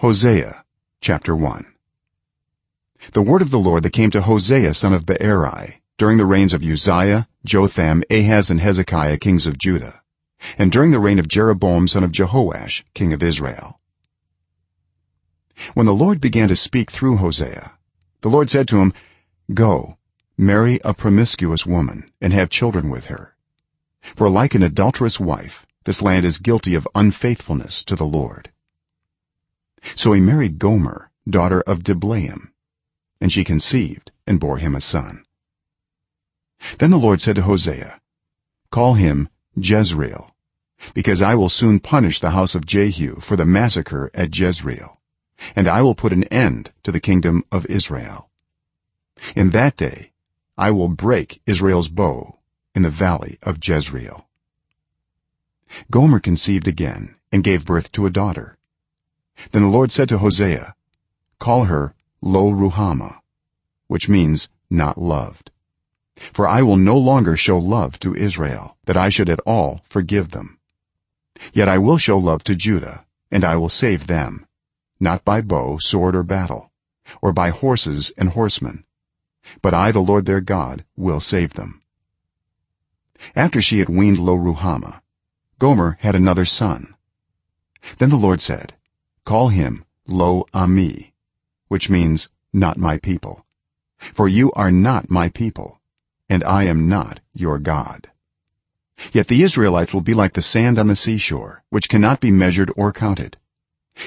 hosea chapter 1 the word of the lord that came to hosea son of beeri during the reigns of uzziah jotham ahaz and hezekiah kings of judah and during the reign of jeroboam son of jehoash king of israel. When the lord began to speak through hosea the lord said to him go marry a promiscuous woman and have children with her. For like an adulterous wife this land is guilty of unfaithfulness to the lord so he married gomer daughter of diblaim and she conceived and bore him a son. Then the lord said to hosea call him jezreel because i will soon punish the house of jehu for the massacre at jezreel and i will put an end to the kingdom of israel. In that day i will break israel's bow in the valley of jezreel. Gomer conceived again and gave birth to a daughter then the lord said to hosea call her lo-ruhamah which means not loved. For i will no longer show love to israel that i should at all forgive them. Yet i will show love to judah and i will save them not by bow sword or battle or by horses and horsemen. But i the lord their god will save them. After she had weaned lo-ruhamah gomer had another son. Then the lord said call him lo ammi which means not my people. For you are not my people and i am not your god. Yet the israelites will be like the sand on the seashore which cannot be measured or counted.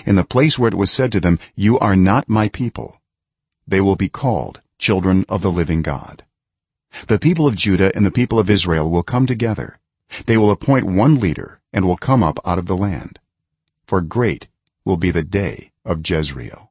In the place where it was said to them you are not my people they will be called children of the living god. The people of judah and the people of israel will come together. They will appoint one leader and will come up out of the land. For great will be the day of jezreel